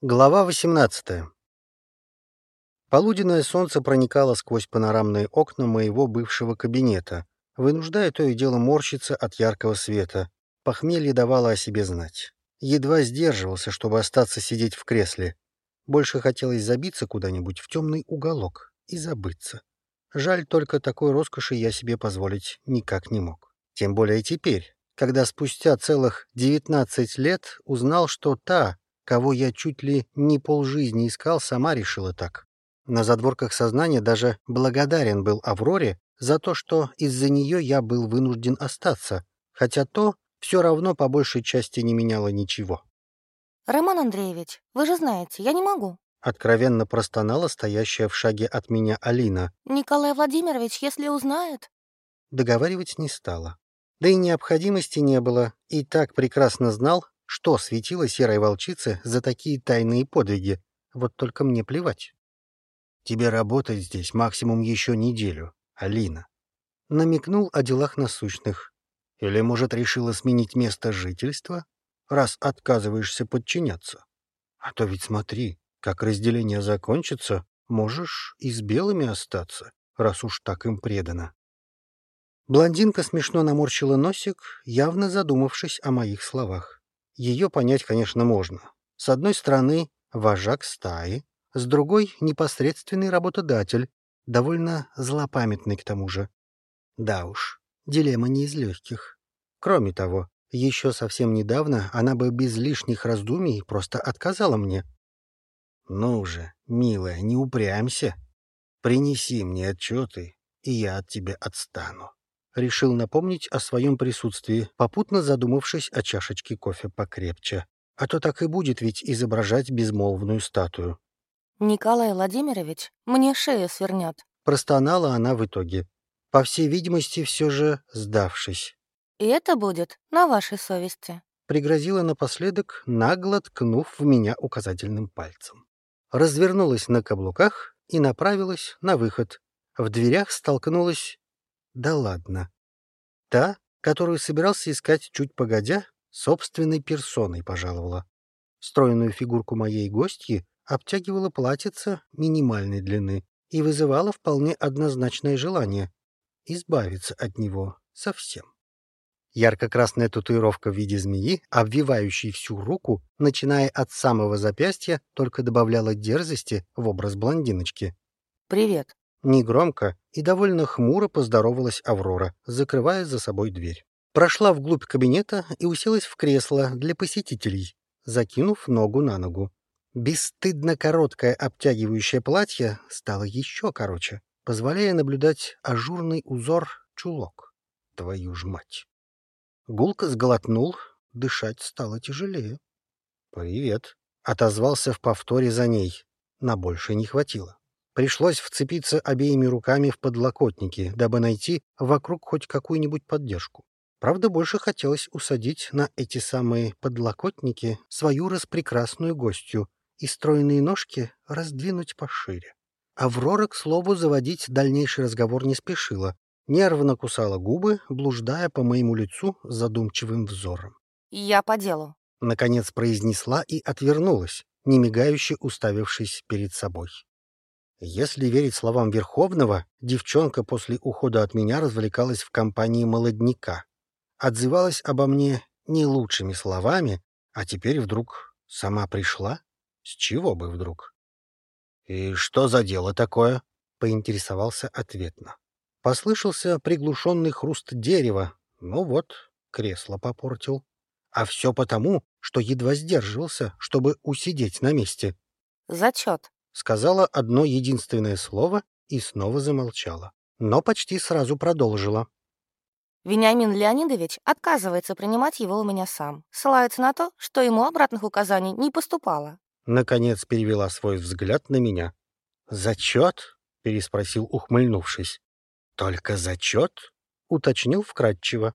Глава 18. Полуденное солнце проникало сквозь панорамные окна моего бывшего кабинета, вынуждая то и дело морщиться от яркого света. Похмелье давало о себе знать. Едва сдерживался, чтобы остаться сидеть в кресле. Больше хотелось забиться куда-нибудь в темный уголок и забыться. Жаль, только такой роскоши я себе позволить никак не мог. Тем более теперь, когда спустя целых 19 лет узнал, что та, кого я чуть ли не полжизни искал, сама решила так. На задворках сознания даже благодарен был Авроре за то, что из-за нее я был вынужден остаться, хотя то все равно по большей части не меняло ничего. «Роман Андреевич, вы же знаете, я не могу». Откровенно простонала стоящая в шаге от меня Алина. «Николай Владимирович, если узнает...» Договаривать не стала. Да и необходимости не было, и так прекрасно знал, что светило серой волчице за такие тайные подвиги? Вот только мне плевать. Тебе работать здесь максимум еще неделю, Алина. Намекнул о делах насущных. Или, может, решила сменить место жительства, раз отказываешься подчиняться? А то ведь смотри, как разделение закончится, можешь и с белыми остаться, раз уж так им предано. Блондинка смешно наморщила носик, явно задумавшись о моих словах. Ее понять, конечно, можно. С одной стороны, вожак стаи, с другой — непосредственный работодатель, довольно злопамятный к тому же. Да уж, дилемма не из легких. Кроме того, еще совсем недавно она бы без лишних раздумий просто отказала мне. «Ну же, милая, не упрямься. Принеси мне отчеты, и я от тебя отстану» решил напомнить о своем присутствии, попутно задумавшись о чашечке кофе покрепче. А то так и будет ведь изображать безмолвную статую. «Николай Владимирович, мне шею свернет», — простонала она в итоге, по всей видимости, все же сдавшись. «И это будет на вашей совести», — пригрозила напоследок, нагло ткнув в меня указательным пальцем. Развернулась на каблуках и направилась на выход. В дверях столкнулась да ладно. Та, которую собирался искать чуть погодя, собственной персоной пожаловала. Стройную фигурку моей гостьи обтягивала платьице минимальной длины и вызывала вполне однозначное желание избавиться от него совсем. Ярко-красная татуировка в виде змеи, обвивающей всю руку, начиная от самого запястья, только добавляла дерзости в образ блондиночки. «Привет», Негромко и довольно хмуро поздоровалась Аврора, закрывая за собой дверь. Прошла вглубь кабинета и уселась в кресло для посетителей, закинув ногу на ногу. Бесстыдно короткое обтягивающее платье стало еще короче, позволяя наблюдать ажурный узор чулок. Твою ж мать! Гулка сглотнул, дышать стало тяжелее. «Привет», — отозвался в повторе за ней. На больше не хватило. Пришлось вцепиться обеими руками в подлокотники, дабы найти вокруг хоть какую-нибудь поддержку. Правда, больше хотелось усадить на эти самые подлокотники свою распрекрасную гостью и стройные ножки раздвинуть пошире. Аврора, к слову, заводить дальнейший разговор не спешила, нервно кусала губы, блуждая по моему лицу задумчивым взором. «Я по делу», — наконец произнесла и отвернулась, немигающе уставившись перед собой. Если верить словам Верховного, девчонка после ухода от меня развлекалась в компании молодняка. Отзывалась обо мне не лучшими словами, а теперь вдруг сама пришла? С чего бы вдруг? «И что за дело такое?» — поинтересовался ответно. Послышался приглушенный хруст дерева. Ну вот, кресло попортил. А все потому, что едва сдерживался, чтобы усидеть на месте. «Зачет», сказала одно единственное слово и снова замолчала, но почти сразу продолжила. Вениамин Леонидович отказывается принимать его у меня сам, ссылается на то, что ему обратных указаний не поступало. Наконец перевела свой взгляд на меня. «Зачет?» — переспросил, ухмыльнувшись. «Только зачет?» — уточнил вкратчиво.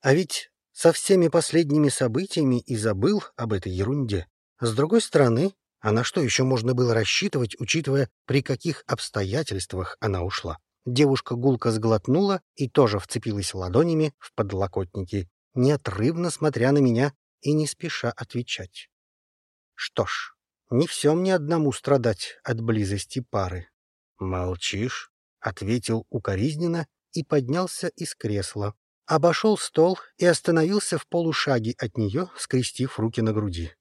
А ведь со всеми последними событиями и забыл об этой ерунде. С другой стороны, а на что еще можно было рассчитывать, учитывая, при каких обстоятельствах она ушла? Девушка гулко сглотнула и тоже вцепилась ладонями в подлокотники, неотрывно смотря на меня и не спеша отвечать. Что ж, Не все мне одному страдать от близости пары. «Молчишь?» — ответил укоризненно и поднялся из кресла. Обошел стол и остановился в полушаге от нее, скрестив руки на груди.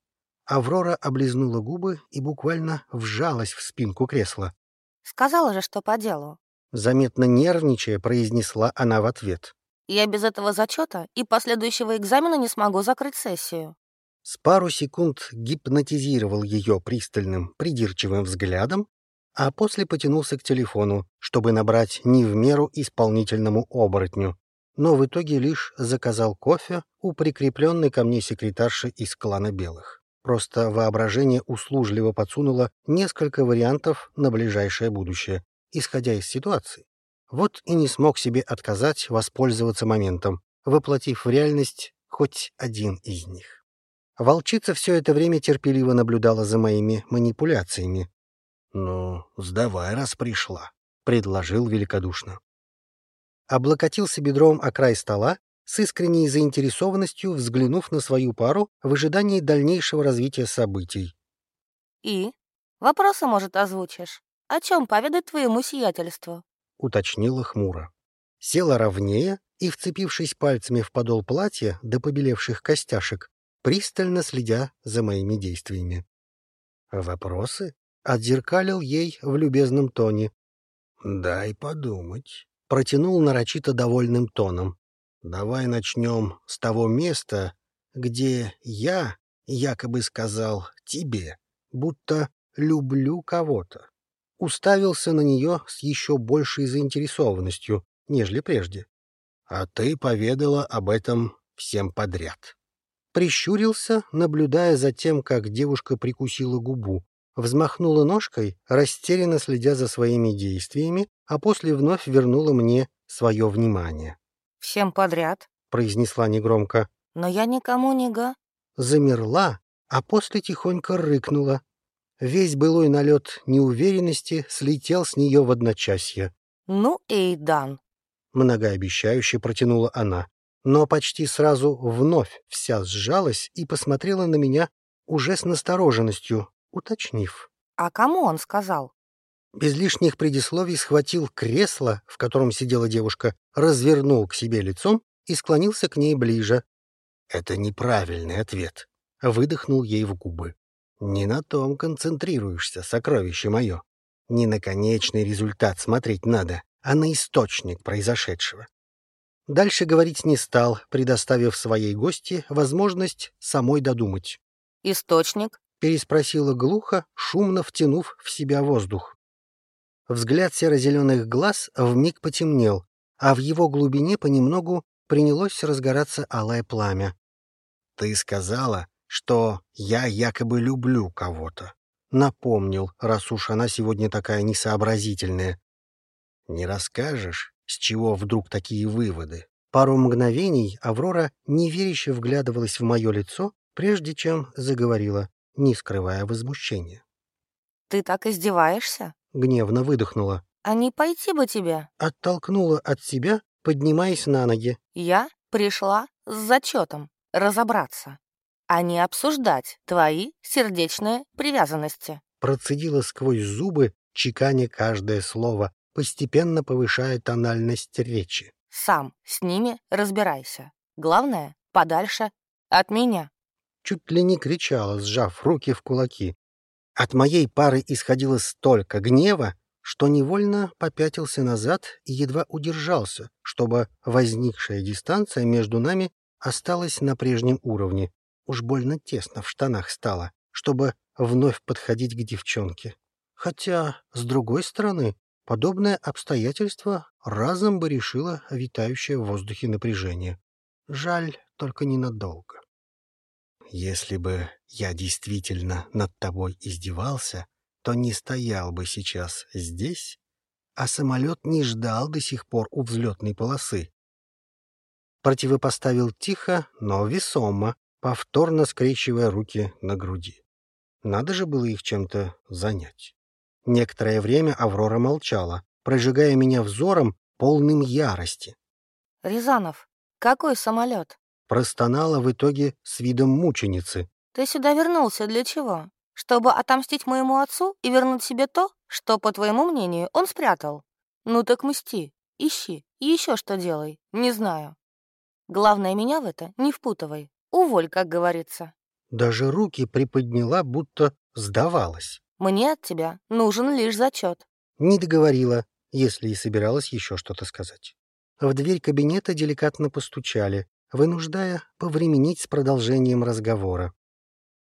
Аврора облизнула губы и буквально вжалась в спинку кресла. Сказала же, что по делу. Заметно нервничая, произнесла она в ответ. Я без этого зачета и последующего экзамена не смогу закрыть сессию. С пару секунд гипнотизировал ее пристальным, придирчивым взглядом, а после потянулся к телефону, чтобы набрать не в меру исполнительному оборотню, но в итоге лишь заказал кофе у прикрепленной ко мне секретарши из клана Белых. Просто воображение услужливо подсунуло несколько вариантов на ближайшее будущее, исходя из ситуации. Вот и не смог себе отказать воспользоваться моментом, воплотив в реальность хоть один из них. Волчица все это время терпеливо наблюдала за моими манипуляциями. «Ну, сдавай, раз пришла», — предложил великодушно. Облокотился бедром о край стола, с искренней заинтересованностью взглянув на свою пару в ожидании дальнейшего развития событий. «И? Вопросы, может, озвучишь? О чем поведать твоему сиятельству?» — уточнила хмуро. Села ровнее и, вцепившись пальцами в подол платья до побелевших костяшек, пристально следя за моими действиями. «Вопросы?» — отзеркалил ей в любезном тоне. «Дай подумать», — протянул нарочито довольным тоном. «Давай начнем с того места, где я якобы сказал тебе, будто люблю кого-то». Уставился на нее с еще большей заинтересованностью, нежели прежде. «А ты поведала об этом всем подряд» прищурился, наблюдая за тем, как девушка прикусила губу, взмахнула ножкой, растерянно следя за своими действиями, а после вновь вернула мне свое внимание. «Всем подряд», — произнесла негромко. «Но я никому не га...» Замерла, а после тихонько рыкнула. Весь былой налет неуверенности слетел с нее в одночасье. «Ну, Эйдан», — многообещающе протянула она но почти сразу вновь вся сжалась и посмотрела на меня уже с настороженностью, уточнив. «А кому он сказал?» Без лишних предисловий схватил кресло, в котором сидела девушка, развернул к себе лицом и склонился к ней ближе. «Это неправильный ответ», — выдохнул ей в губы. «Не на том концентрируешься, сокровище мое. Не на конечный результат смотреть надо, а на источник произошедшего. Дальше говорить не стал, предоставив своей гости возможность самой додумать. «Источник?» — переспросила глухо, шумно втянув в себя воздух. Взгляд серо-зеленых глаз вмиг потемнел, а в его глубине понемногу принялось разгораться алое пламя. «Ты сказала, что я якобы люблю кого-то», — напомнил, раз уж она сегодня такая несообразительная. «Не расскажешь, с чего вдруг такие выводы? Пару мгновений Аврора неверяще вглядывалась в мое лицо, прежде чем заговорила, не скрывая возмущения. «Ты так издеваешься?» — гневно выдохнула. «А не пойти бы тебе?» Оттолкнула от себя, поднимаясь на ноги. «Я пришла с зачетом разобраться, а не обсуждать твои сердечные привязанности». Процедила сквозь зубы, чеканя каждое слово, постепенно повышая тональность речи. «Сам с ними разбирайся. Главное, подальше от меня». Чуть ли не кричала, сжав руки в кулаки. От моей пары исходило столько гнева, что невольно попятился назад и едва удержался, чтобы возникшая дистанция между нами осталась на прежнем уровне. Уж больно тесно в штанах стало, чтобы вновь подходить к девчонке. Хотя, с другой стороны, Подобное обстоятельство разом бы решило витающее в воздухе напряжение. Жаль, только ненадолго. Если бы я действительно над тобой издевался, то не стоял бы сейчас здесь, а самолет не ждал до сих пор у взлетной полосы. Противопоставил тихо, но весомо, повторно скрещивая руки на груди. Надо же было их чем-то занять. Некоторое время Аврора молчала, прожигая меня взором, полным ярости. «Рязанов, какой самолет?» Простонала в итоге с видом мученицы. «Ты сюда вернулся для чего? Чтобы отомстить моему отцу и вернуть себе то, что, по твоему мнению, он спрятал. Ну так мсти, ищи, и еще что делай, не знаю. Главное, меня в это не впутывай. Уволь, как говорится. Даже руки приподняла, будто сдавалась. Мне от тебя нужен лишь зачет. Не договорила, если и собиралась еще что-то сказать. В дверь кабинета деликатно постучали, вынуждая повременить с продолжением разговора.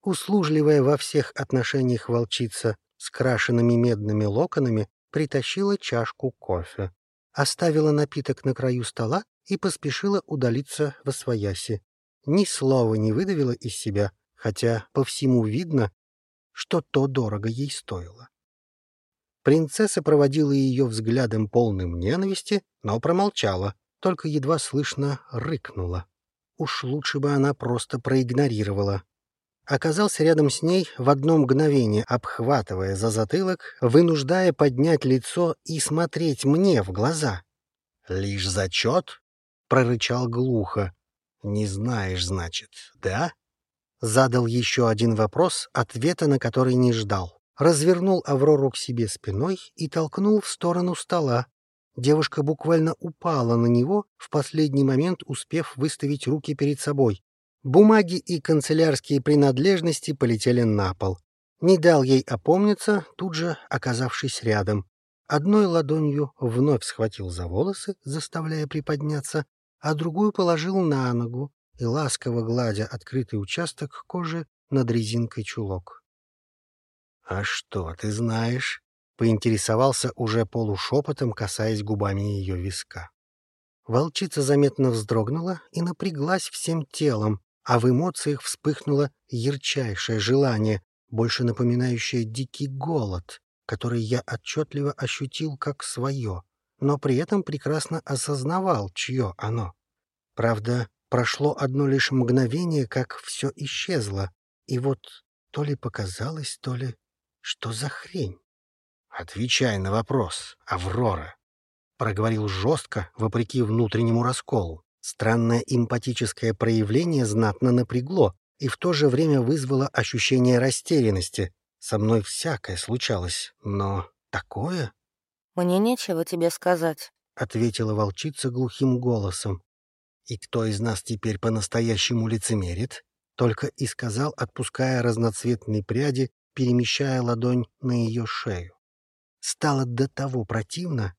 Услужливая во всех отношениях волчица с крашенными медными локонами притащила чашку кофе, оставила напиток на краю стола и поспешила удалиться во свояси. Ни слова не выдавила из себя, хотя по всему видно, что то дорого ей стоило. Принцесса проводила ее взглядом полным ненависти, но промолчала, только едва слышно рыкнула. Уж лучше бы она просто проигнорировала. Оказался рядом с ней в одно мгновение, обхватывая за затылок, вынуждая поднять лицо и смотреть мне в глаза. «Лишь зачет?» — прорычал глухо. «Не знаешь, значит, да?» Задал еще один вопрос, ответа на который не ждал. Развернул Аврору к себе спиной и толкнул в сторону стола. Девушка буквально упала на него, в последний момент успев выставить руки перед собой. Бумаги и канцелярские принадлежности полетели на пол. Не дал ей опомниться, тут же оказавшись рядом. Одной ладонью вновь схватил за волосы, заставляя приподняться, а другую положил на ногу, и ласково гладя открытый участок кожи над резинкой чулок. — А что ты знаешь? — поинтересовался уже полушепотом, касаясь губами ее виска. Волчица заметно вздрогнула и напряглась всем телом, а в эмоциях вспыхнуло ярчайшее желание, больше напоминающее дикий голод, который я отчетливо ощутил как свое, но при этом прекрасно осознавал, чье оно. Правда, Прошло одно лишь мгновение, как все исчезло, и вот то ли показалось, то ли... Что за хрень? «Отвечай на вопрос, Аврора», — проговорил жестко, вопреки внутреннему расколу. Странное эмпатическое проявление знатно напрягло и в то же время вызвало ощущение растерянности. Со мной всякое случалось, но такое... «Мне нечего тебе сказать», — ответила волчица глухим голосом. «И кто из нас теперь по-настоящему лицемерит?» Только и сказал, отпуская разноцветные пряди, перемещая ладонь на ее шею. Стало до того противно.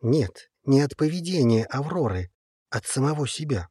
Нет, не от поведения Авроры, от самого себя.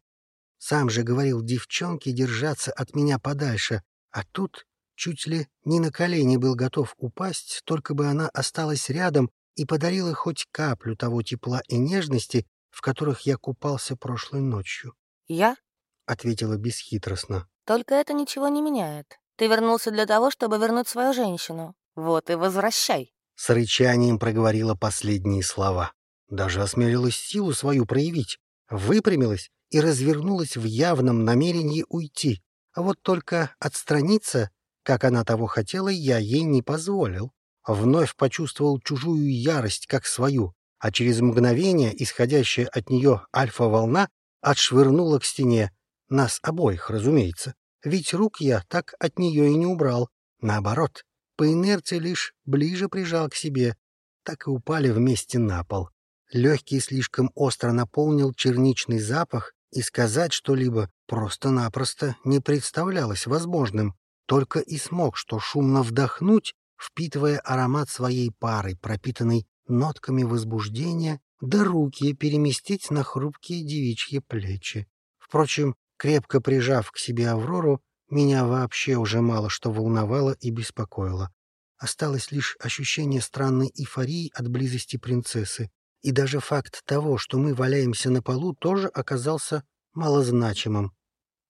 Сам же говорил девчонке держаться от меня подальше, а тут чуть ли не на колени был готов упасть, только бы она осталась рядом и подарила хоть каплю того тепла и нежности, в которых я купался прошлой ночью. «Я?» — ответила бесхитростно. «Только это ничего не меняет. Ты вернулся для того, чтобы вернуть свою женщину. Вот и возвращай». С рычанием проговорила последние слова. Даже осмелилась силу свою проявить. Выпрямилась и развернулась в явном намерении уйти. А вот только отстраниться, как она того хотела, я ей не позволил. Вновь почувствовал чужую ярость, как свою, а через мгновение исходящая от нее альфа-волна отшвырнула к стене. Нас обоих, разумеется. Ведь рук я так от нее и не убрал. Наоборот, по инерции лишь ближе прижал к себе. Так и упали вместе на пол. Легкий слишком остро наполнил черничный запах, и сказать что-либо просто-напросто не представлялось возможным. Только и смог, что шумно вдохнуть, впитывая аромат своей пары, пропитанной нотками возбуждения, да руки переместить на хрупкие девичьи плечи. Впрочем, крепко прижав к себе Аврору, меня вообще уже мало что волновало и беспокоило. Осталось лишь ощущение странной эйфории от близости принцессы, и даже факт того, что мы валяемся на полу, тоже оказался малозначимым.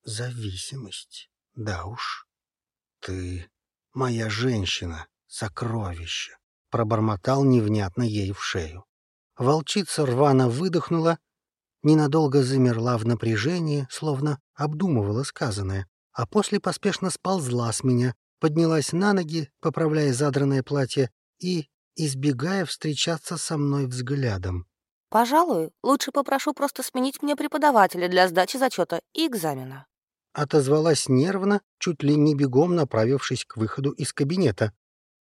Зависимость. Да уж. Ты моя женщина, сокровище пробормотал невнятно ей в шею. Волчица рвано выдохнула, ненадолго замерла в напряжении, словно обдумывала сказанное, а после поспешно сползла с меня, поднялась на ноги, поправляя задранное платье и избегая встречаться со мной взглядом. «Пожалуй, лучше попрошу просто сменить мне преподавателя для сдачи зачета и экзамена». отозвалась нервно, чуть ли не бегом направившись к выходу из кабинета.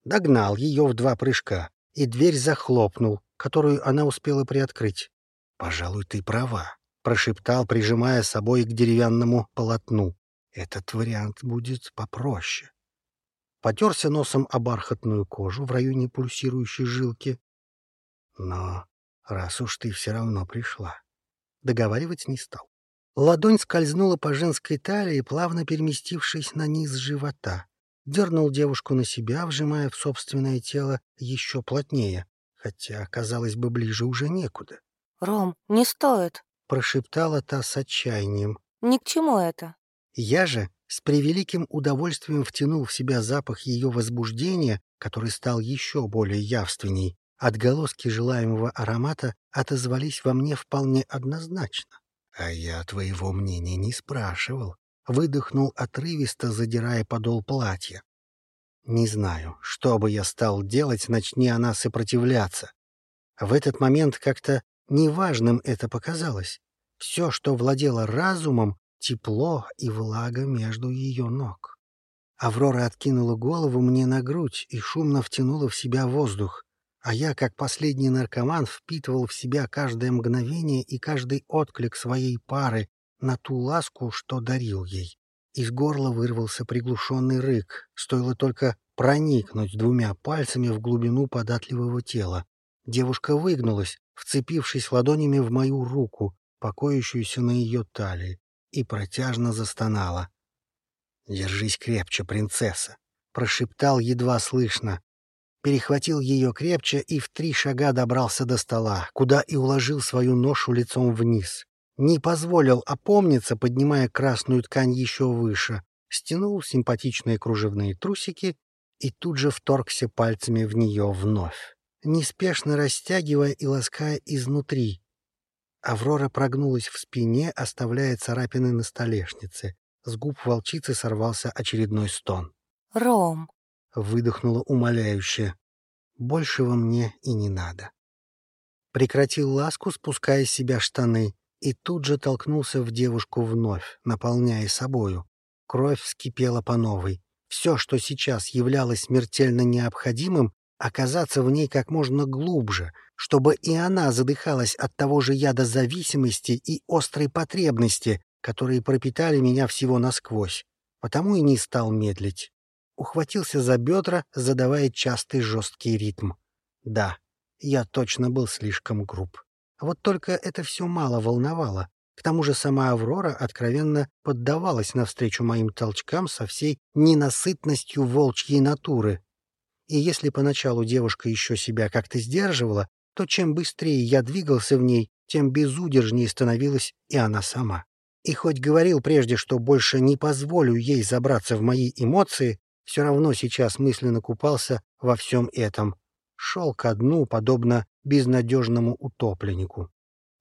Догнал ее в два прыжка и дверь захлопнул, которую она успела приоткрыть. «Пожалуй, ты права», — прошептал, прижимая собой к деревянному полотну. «Этот вариант будет попроще». Потерся носом о бархатную кожу в районе пульсирующей жилки. Но раз уж ты все равно пришла, договаривать не стал. Ладонь скользнула по женской талии, плавно переместившись на низ живота. Дернул девушку на себя, вжимая в собственное тело еще плотнее, хотя, казалось бы, ближе уже некуда. «Ром, не стоит», — прошептала та с отчаянием. «Ни к чему это». Я же с превеликим удовольствием втянул в себя запах ее возбуждения, который стал еще более явственней. Отголоски желаемого аромата отозвались во мне вполне однозначно. А я твоего мнения не спрашивал. Выдохнул отрывисто, задирая подол платья. Не знаю, что бы я стал делать, начни она сопротивляться. В этот момент как-то неважным это показалось. Все, что владело разумом, тепло и влага между ее ног. Аврора откинула голову мне на грудь и шумно втянула в себя воздух, а я, как последний наркоман, впитывал в себя каждое мгновение и каждый отклик своей пары на ту ласку, что дарил ей. Из горла вырвался приглушенный рык, стоило только проникнуть двумя пальцами в глубину податливого тела. Девушка выгнулась, вцепившись ладонями в мою руку, покоящуюся на ее талии, и протяжно застонала. «Держись крепче, принцесса!» — прошептал едва слышно. Перехватил ее крепче и в три шага добрался до стола, куда и уложил свою ношу лицом вниз. Не позволил опомниться, поднимая красную ткань еще выше, стянул симпатичные кружевные трусики и тут же вторгся пальцами в нее вновь, неспешно растягивая и лаская изнутри, Аврора прогнулась в спине, оставляя царапины на столешнице. С губ волчицы сорвался очередной стон. «Ром!» — выдохнула умоляюще. «Большего мне и не надо». Прекратил ласку, спуская с себя штаны, и тут же толкнулся в девушку вновь, наполняя собою. Кровь вскипела по новой. Все, что сейчас являлось смертельно необходимым, оказаться в ней как можно глубже, чтобы и она задыхалась от того же яда зависимости и острой потребности, которые пропитали меня всего насквозь. Потому и не стал медлить. Ухватился за бедра, задавая частый жесткий ритм. Да, я точно был слишком груб. Вот только это все мало волновало. К тому же сама Аврора откровенно поддавалась навстречу моим толчкам со всей ненасытностью волчьей натуры, и если поначалу девушка еще себя как-то сдерживала, то чем быстрее я двигался в ней, тем безудержнее становилась и она сама. И хоть говорил прежде, что больше не позволю ей забраться в мои эмоции, все равно сейчас мысленно купался во всем этом. Шел ко дну, подобно безнадежному утопленнику.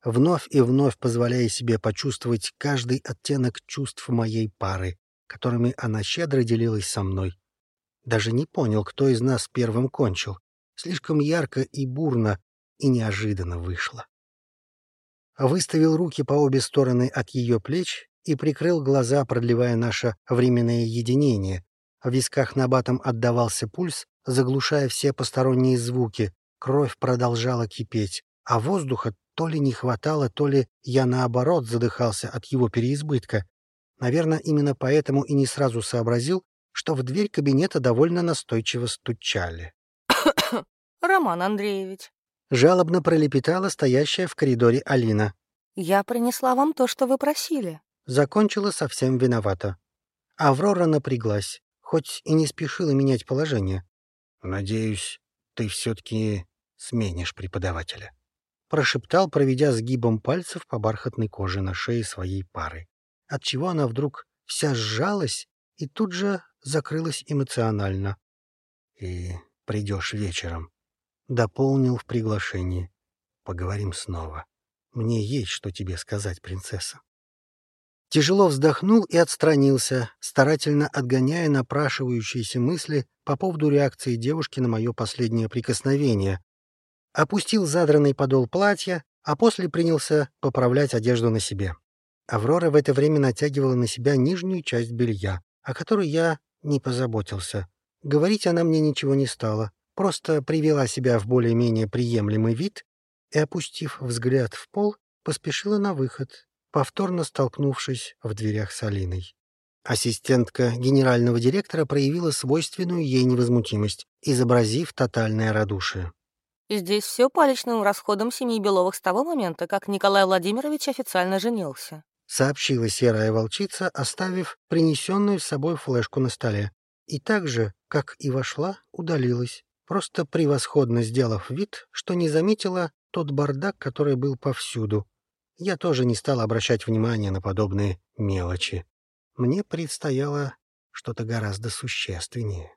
Вновь и вновь позволяя себе почувствовать каждый оттенок чувств моей пары, которыми она щедро делилась со мной. Даже не понял, кто из нас первым кончил. Слишком ярко и бурно и неожиданно вышло. Выставил руки по обе стороны от ее плеч и прикрыл глаза, продлевая наше временное единение. В висках набатом отдавался пульс, заглушая все посторонние звуки. Кровь продолжала кипеть, а воздуха то ли не хватало, то ли я, наоборот, задыхался от его переизбытка. Наверное, именно поэтому и не сразу сообразил, что в дверь кабинета довольно настойчиво стучали. «Роман Андреевич», — жалобно пролепетала стоящая в коридоре Алина. «Я принесла вам то, что вы просили». Закончила совсем виновата. Аврора напряглась, хоть и не спешила менять положение. «Надеюсь, ты все-таки сменишь преподавателя», — прошептал, проведя сгибом пальцев по бархатной коже на шее своей пары, отчего она вдруг вся сжалась и тут же закрылась эмоционально. «И придешь вечером», — дополнил в приглашении. «Поговорим снова. Мне есть что тебе сказать, принцесса». Тяжело вздохнул и отстранился, старательно отгоняя напрашивающиеся мысли по поводу реакции девушки на мое последнее прикосновение. Опустил задранный подол платья, а после принялся поправлять одежду на себе. Аврора в это время натягивала на себя нижнюю часть белья, о которой я не позаботился. Говорить она мне ничего не стала, просто привела себя в более-менее приемлемый вид и, опустив взгляд в пол, поспешила на выход, повторно столкнувшись в дверях с Алиной. Ассистентка генерального директора проявила свойственную ей невозмутимость, изобразив тотальное радушие. Здесь все по личным расходам семьи Беловых с того момента, как Николай Владимирович официально женился. Сообщила серая волчица, оставив принесенную с собой флешку на столе. И так же, как и вошла, удалилась, просто превосходно сделав вид, что не заметила тот бардак, который был повсюду. Я тоже не стал обращать внимания на подобные мелочи мне предстояло что-то гораздо существеннее.